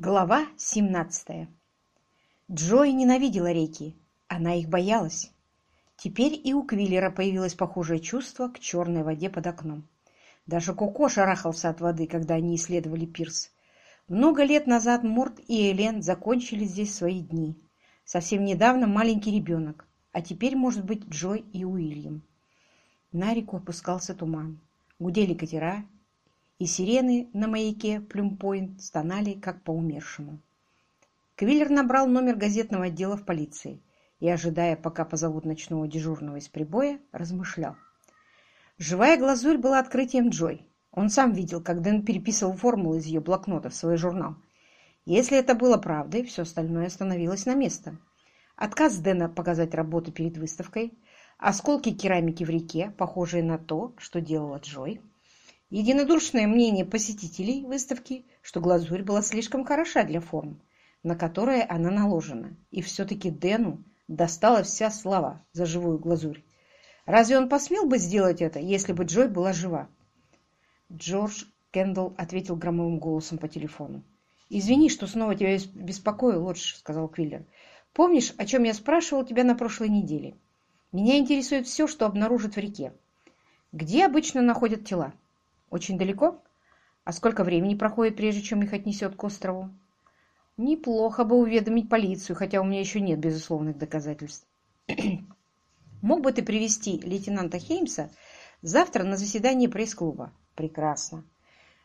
Глава 17 Джой ненавидела реки, она их боялась. Теперь и у Квиллера появилось похожее чувство к черной воде под окном. Даже Коко шарахался от воды, когда они исследовали пирс. Много лет назад Морт и Элен закончили здесь свои дни. Совсем недавно маленький ребенок, а теперь, может быть, Джой и Уильям. На реку опускался туман. Гудели катера, и сирены на маяке Плюмпойнт стонали, как по умершему. Квиллер набрал номер газетного отдела в полиции и, ожидая, пока позовут ночного дежурного из прибоя, размышлял. Живая глазурь была открытием Джой. Он сам видел, как Дэн переписывал формулы из ее блокнота в свой журнал. Если это было правдой, все остальное становилось на место. Отказ Дэна показать работу перед выставкой, осколки керамики в реке, похожие на то, что делала Джой – Единодушное мнение посетителей выставки, что глазурь была слишком хороша для форм, на которые она наложена, и все-таки Дэну досталась вся слава за живую глазурь. Разве он посмел бы сделать это, если бы Джой была жива? Джордж Кендалл ответил громовым голосом по телефону. «Извини, что снова тебя беспокою, Лодж», — сказал Квиллер. «Помнишь, о чем я спрашивал тебя на прошлой неделе? Меня интересует все, что обнаружат в реке. Где обычно находят тела?» Очень далеко? А сколько времени проходит, прежде чем их отнесет к острову? Неплохо бы уведомить полицию, хотя у меня еще нет безусловных доказательств. Мог бы ты привести лейтенанта Хеймса завтра на заседание пресс-клуба? Прекрасно.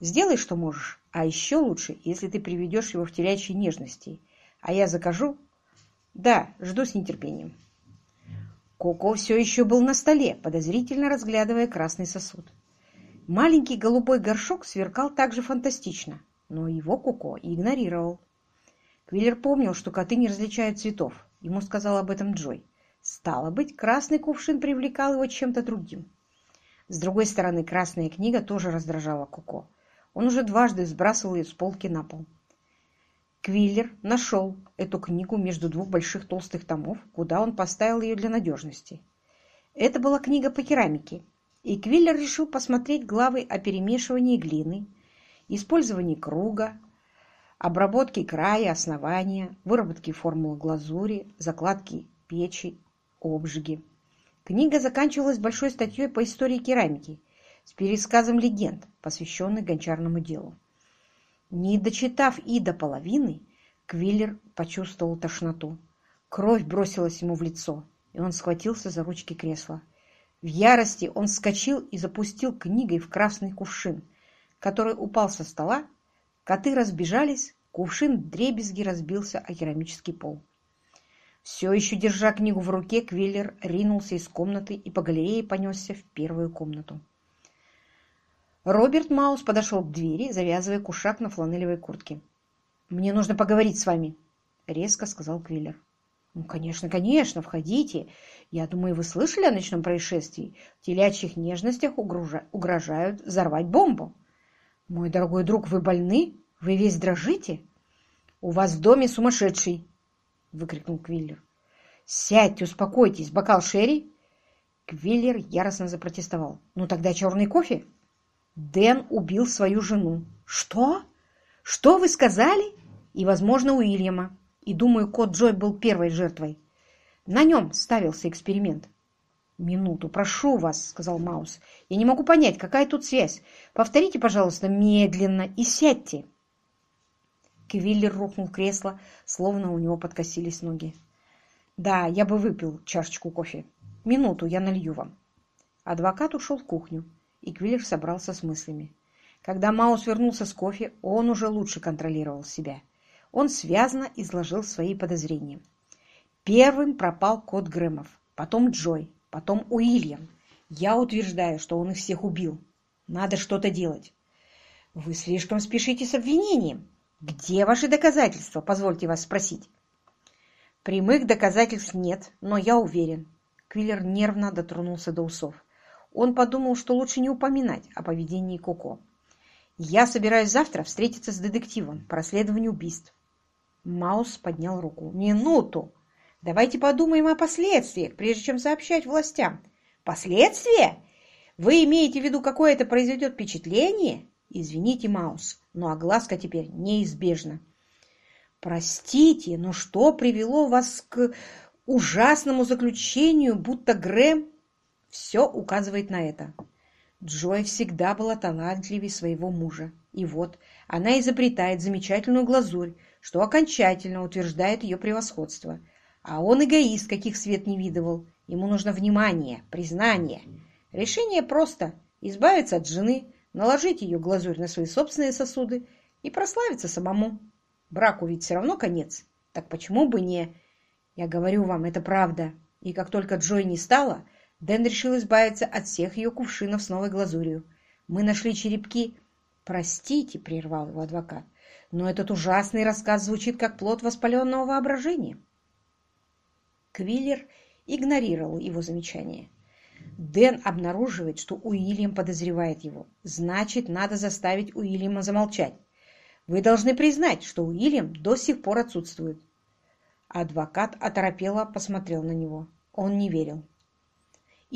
Сделай, что можешь. А еще лучше, если ты приведешь его в телячьей нежности. А я закажу? Да, жду с нетерпением. Коко все еще был на столе, подозрительно разглядывая красный сосуд. Маленький голубой горшок сверкал так же фантастично, но его Коко игнорировал. Квиллер помнил, что коты не различают цветов. Ему сказал об этом Джой. Стало быть, красный кувшин привлекал его чем-то другим. С другой стороны, красная книга тоже раздражала Коко. Он уже дважды сбрасывал ее с полки на пол. Квиллер нашел эту книгу между двух больших толстых томов, куда он поставил ее для надежности. Это была книга по керамике, и Квиллер решил посмотреть главы о перемешивании глины, использовании круга, обработке края, основания, выработке формулы глазури, закладке печи, обжиги. Книга заканчивалась большой статьей по истории керамики с пересказом легенд, посвященных гончарному делу. Не дочитав и до половины, Квиллер почувствовал тошноту. Кровь бросилась ему в лицо, и он схватился за ручки кресла. В ярости он вскочил и запустил книгой в красный кувшин, который упал со стола, коты разбежались, кувшин дребезги разбился о керамический пол. Все еще держа книгу в руке, Квиллер ринулся из комнаты и по галерее понесся в первую комнату. Роберт Маус подошел к двери, завязывая кушак на фланелевой куртке. «Мне нужно поговорить с вами», — резко сказал Квиллер. «Ну, конечно, конечно, входите. Я думаю, вы слышали о ночном происшествии? В телячьих нежностях угрожают взорвать бомбу. Мой дорогой друг, вы больны? Вы весь дрожите? У вас в доме сумасшедший!» — выкрикнул Квиллер. «Сядьте, успокойтесь. Бокал Шерри?» Квиллер яростно запротестовал. «Ну тогда черный кофе?» Дэн убил свою жену. «Что? Что вы сказали?» «И, возможно, Уильяма и, думаю, кот Джой был первой жертвой. На нем ставился эксперимент. «Минуту, прошу вас», — сказал Маус. «Я не могу понять, какая тут связь. Повторите, пожалуйста, медленно и сядьте». Квиллер рухнул в кресло, словно у него подкосились ноги. «Да, я бы выпил чашечку кофе. Минуту, я налью вам». Адвокат ушел в кухню, и Квиллер собрался с мыслями. Когда Маус вернулся с кофе, он уже лучше контролировал себя — он связно изложил свои подозрения. Первым пропал кот Грэмов, потом Джой, потом Уильям. Я утверждаю, что он их всех убил. Надо что-то делать. Вы слишком спешите с обвинением. Где ваши доказательства, позвольте вас спросить? Прямых доказательств нет, но я уверен. Квиллер нервно дотронулся до усов. Он подумал, что лучше не упоминать о поведении Коко. Я собираюсь завтра встретиться с детективом по расследованию убийств. Маус поднял руку. «Минуту! Давайте подумаем о последствиях, прежде чем сообщать властям». «Последствия? Вы имеете в виду, какое это произведет впечатление?» «Извините, Маус, но огласка теперь неизбежна. Простите, но что привело вас к ужасному заключению, будто Грэм... Все указывает на это. Джой всегда была талантливее своего мужа. И вот она изобретает замечательную глазурь, что окончательно утверждает ее превосходство. А он эгоист, каких свет не видывал. Ему нужно внимание, признание. Решение просто – избавиться от жены, наложить ее глазурь на свои собственные сосуды и прославиться самому. Браку ведь все равно конец. Так почему бы не... Я говорю вам, это правда. И как только Джой не стало, Дэн решил избавиться от всех ее кувшинов с новой глазурью. Мы нашли черепки. Простите, прервал его адвокат, но этот ужасный рассказ звучит как плод воспаленного воображения. Квиллер игнорировал его замечание. Дэн обнаруживает, что Уильям подозревает его. Значит, надо заставить Уильяма замолчать. Вы должны признать, что Уильям до сих пор отсутствует. Адвокат оторопело посмотрел на него. Он не верил.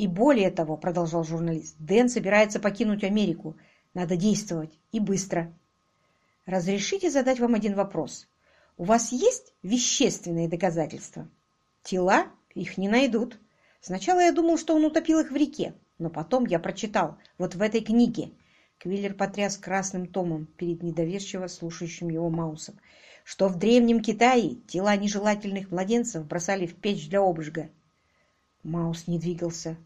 «И более того», — продолжал журналист, — «Дэн собирается покинуть Америку. Надо действовать. И быстро». «Разрешите задать вам один вопрос? У вас есть вещественные доказательства?» «Тела? Их не найдут. Сначала я думал, что он утопил их в реке, но потом я прочитал, вот в этой книге». Квиллер потряс красным томом перед недоверчиво слушающим его Маусом что в Древнем Китае тела нежелательных младенцев бросали в печь для обжига. Маус не двигался.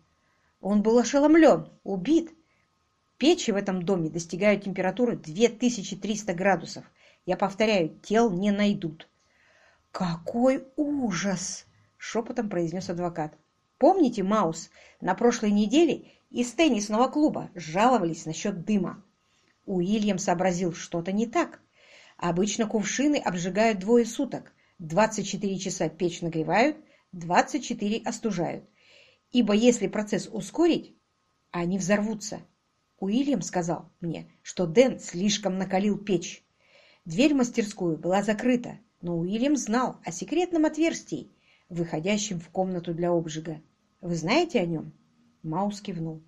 Он был ошеломлен, убит. Печи в этом доме достигают температуры 2300 градусов. Я повторяю, тел не найдут. «Какой ужас!» — шепотом произнес адвокат. «Помните, Маус, на прошлой неделе из теннисного клуба жаловались насчет дыма?» Уильям сообразил, что-то не так. Обычно кувшины обжигают двое суток. 24 часа печь нагревают, 24 остужают. Ибо если процесс ускорить, они взорвутся. Уильям сказал мне, что Дэн слишком накалил печь. Дверь в мастерскую была закрыта, но Уильям знал о секретном отверстии, выходящем в комнату для обжига. Вы знаете о нем? Маус кивнул.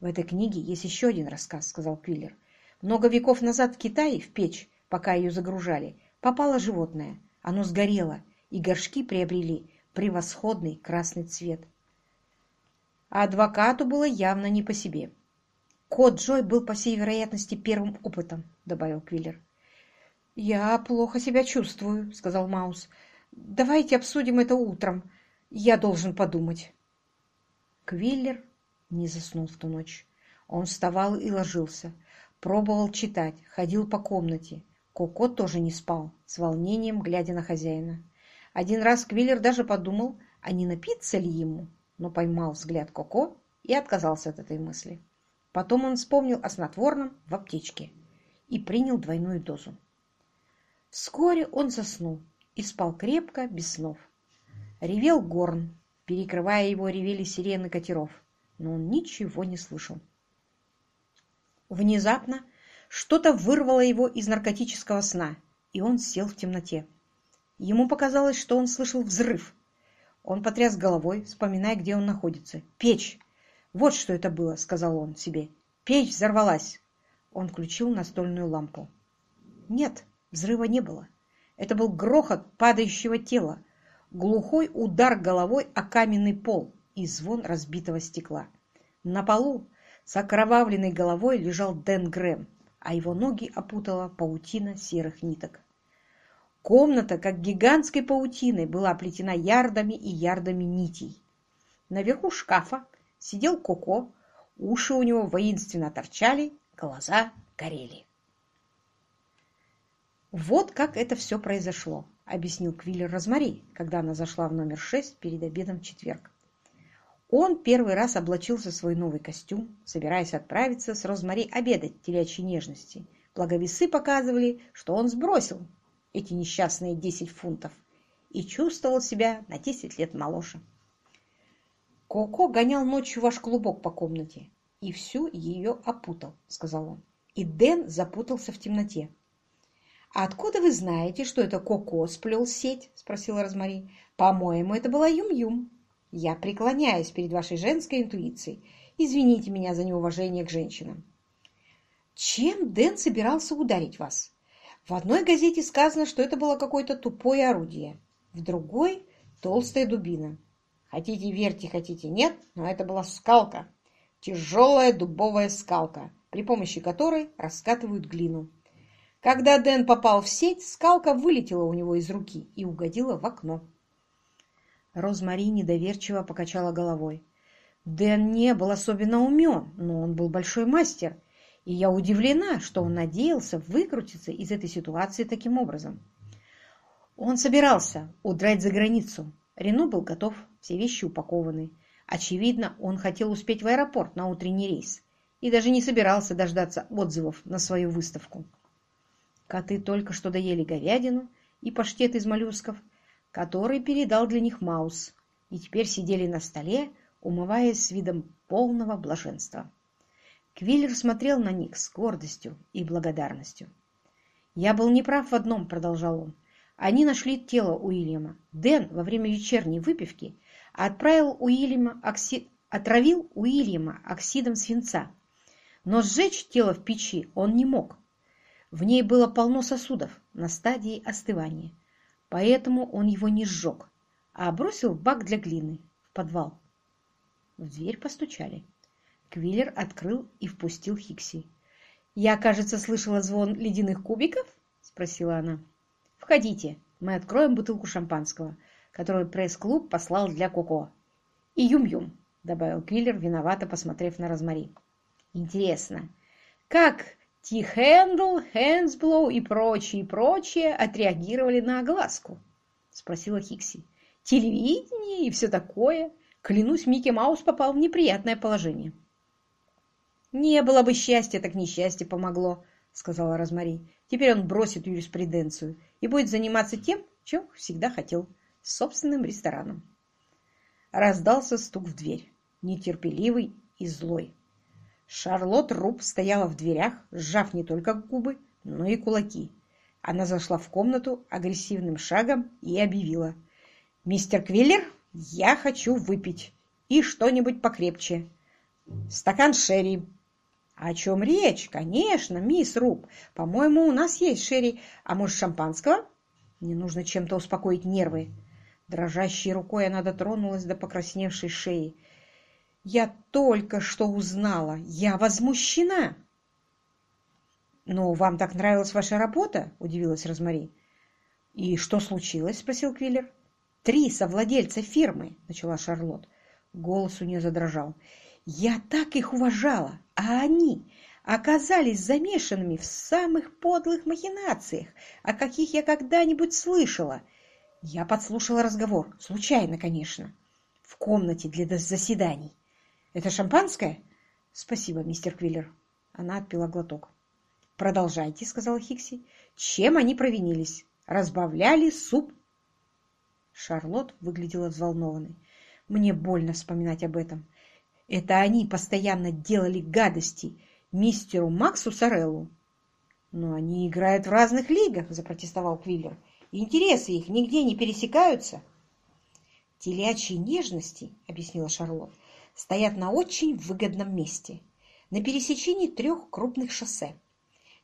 В этой книге есть еще один рассказ, сказал Квиллер. Много веков назад в Китае в печь пока ее загружали, попало животное. Оно сгорело, и горшки приобрели превосходный красный цвет. А адвокату было явно не по себе. «Кот Джой был, по всей вероятности, первым опытом», — добавил Квиллер. «Я плохо себя чувствую», — сказал Маус. «Давайте обсудим это утром. Я должен подумать». Квиллер не заснул в ту ночь. Он вставал и ложился, пробовал читать, ходил по комнате, Коко тоже не спал, с волнением глядя на хозяина. Один раз Квиллер даже подумал, а не напиться ли ему, но поймал взгляд Коко и отказался от этой мысли. Потом он вспомнил о снотворном в аптечке и принял двойную дозу. Вскоре он заснул и спал крепко, без снов. Ревел горн, перекрывая его ревели сирены катеров, но он ничего не слышал. Внезапно что-то вырвало его из наркотического сна, и он сел в темноте. Ему показалось, что он слышал взрыв. Он потряс головой, вспоминая, где он находится. «Печь! Вот что это было!» — сказал он себе. «Печь взорвалась!» Он включил настольную лампу. Нет, взрыва не было. Это был грохот падающего тела, глухой удар головой о каменный пол и звон разбитого стекла. На полу с окровавленной головой лежал Дэн Грэм а его ноги опутала паутина серых ниток. Комната, как гигантской паутиной, была оплетена ярдами и ярдами нитей. Наверху шкафа сидел Коко, уши у него воинственно торчали, глаза горели. «Вот как это все произошло», — объяснил Квиллер Розмари, когда она зашла в номер шесть перед обедом в четверг. Он первый раз облачился в свой новый костюм, собираясь отправиться с Розмари обедать телячьей нежности. Благо весы показывали, что он сбросил эти несчастные десять фунтов и чувствовал себя на десять лет моложе. Коко гонял ночью ваш клубок по комнате и всю ее опутал, сказал он. И Дэн запутался в темноте. «А откуда вы знаете, что это Коко сплел сеть?» – спросила Розмари. «По-моему, это была Юм-Юм». Я преклоняюсь перед вашей женской интуицией. Извините меня за неуважение к женщинам. Чем Дэн собирался ударить вас? В одной газете сказано, что это было какое-то тупое орудие, в другой — толстая дубина. Хотите верьте, хотите нет, но это была скалка, тяжелая дубовая скалка, при помощи которой раскатывают глину. Когда Дэн попал в сеть, скалка вылетела у него из руки и угодила в окно. Розмари недоверчиво покачала головой. Дэн не был особенно умен, но он был большой мастер, и я удивлена, что он надеялся выкрутиться из этой ситуации таким образом. Он собирался удрать за границу. Рено был готов, все вещи упакованы. Очевидно, он хотел успеть в аэропорт на утренний рейс и даже не собирался дождаться отзывов на свою выставку. Коты только что доели говядину и паштет из моллюсков, который передал для них Маус, и теперь сидели на столе, умываясь с видом полного блаженства. Квиллер смотрел на них с гордостью и благодарностью. «Я был неправ в одном», — продолжал он. «Они нашли тело Уильяма. Дэн во время вечерней выпивки отправил Уильяма окси... отравил Уильяма оксидом свинца. Но сжечь тело в печи он не мог. В ней было полно сосудов на стадии остывания, поэтому он его не сжег, а бросил в бак для глины в подвал. В дверь постучали. Квиллер открыл и впустил Хикси. «Я, кажется, слышала звон ледяных кубиков?» — спросила она. «Входите, мы откроем бутылку шампанского, которую пресс-клуб послал для Коко. И Юм-Юм», — добавил Квиллер, виновато посмотрев на Розмари. «Интересно, как Ти-Хэндл, Хэнсблоу и прочие, прочие отреагировали на огласку?» — спросила Хикси. «Телевидение и все такое?» Клянусь, Микки Маус попал в неприятное положение. «Не было бы счастья, так несчастье помогло», — сказала Розмари. «Теперь он бросит юриспруденцию и будет заниматься тем, чем всегда хотел — собственным рестораном». Раздался стук в дверь, нетерпеливый и злой. Шарлотт Руб стояла в дверях, сжав не только губы, но и кулаки. Она зашла в комнату агрессивным шагом и объявила. «Мистер Квиллер, я хочу выпить. И что-нибудь покрепче. Стакан шерри. О чем речь? Конечно, мисс Руб. По-моему, у нас есть шерри. А может, шампанского? Мне нужно чем-то успокоить нервы. Дрожащей рукой она дотронулась до покрасневшей шеи. Я только что узнала. Я возмущена. «Но вам так нравилась ваша работа?» – удивилась Розмари. «И что случилось?» – спросил Квиллер. «Три совладельца фирмы», — начала Шарлотт. Голос у нее задрожал. «Я так их уважала, а они оказались замешанными в самых подлых махинациях, о каких я когда-нибудь слышала. Я подслушала разговор, случайно, конечно, в комнате для заседаний. Это шампанское? Спасибо, мистер Квиллер. Она отпила глоток. Продолжайте, сказала Хикси. Чем они провинились? Разбавляли суп Шарлотт выглядела взволнованной. Мне больно вспоминать об этом. Это они постоянно делали гадости мистеру Максу Сореллу. Но они играют в разных лигах, запротестовал Квиллер. Интересы их нигде не пересекаются. Телячьи нежности, объяснила Шарлотт, стоят на очень выгодном месте, на пересечении трех крупных шоссе.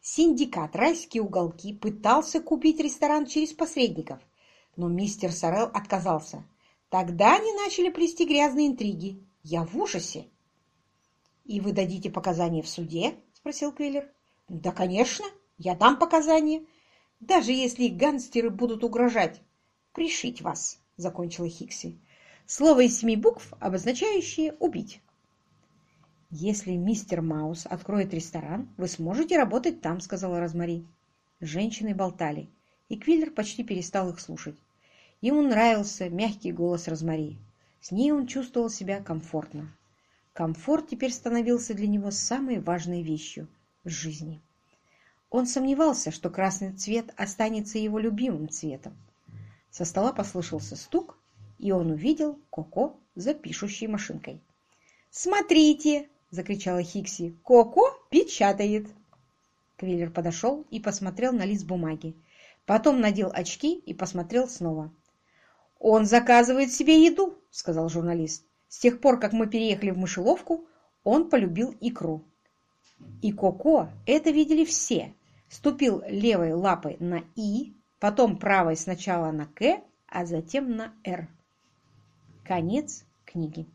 Синдикат «Райские уголки» пытался купить ресторан через посредников – но мистер Сорел отказался. Тогда они начали плести грязные интриги. Я в ужасе. — И вы дадите показания в суде? — спросил Квиллер. — Да, конечно, я дам показания. Даже если гангстеры будут угрожать. Пришить вас, — закончила Хикси. Слово из семи букв, обозначающее «убить». «Если мистер Маус откроет ресторан, вы сможете работать там», — сказала Розмари. Женщины болтали и Квиллер почти перестал их слушать. Ему нравился мягкий голос Розмари. С ней он чувствовал себя комфортно. Комфорт теперь становился для него самой важной вещью в жизни. Он сомневался, что красный цвет останется его любимым цветом. Со стола послышался стук, и он увидел Коко за пишущей машинкой. «Смотрите!» — закричала Хикси. «Коко печатает!» Квиллер подошел и посмотрел на лист бумаги. Потом надел очки и посмотрел снова. «Он заказывает себе еду», —— сказал журналист. «С тех пор, как мы переехали в мышеловку, он полюбил икру». И Коко это видели все. Ступил левой лапой на «и», потом правой сначала на «к», а затем на «р». Конец книги.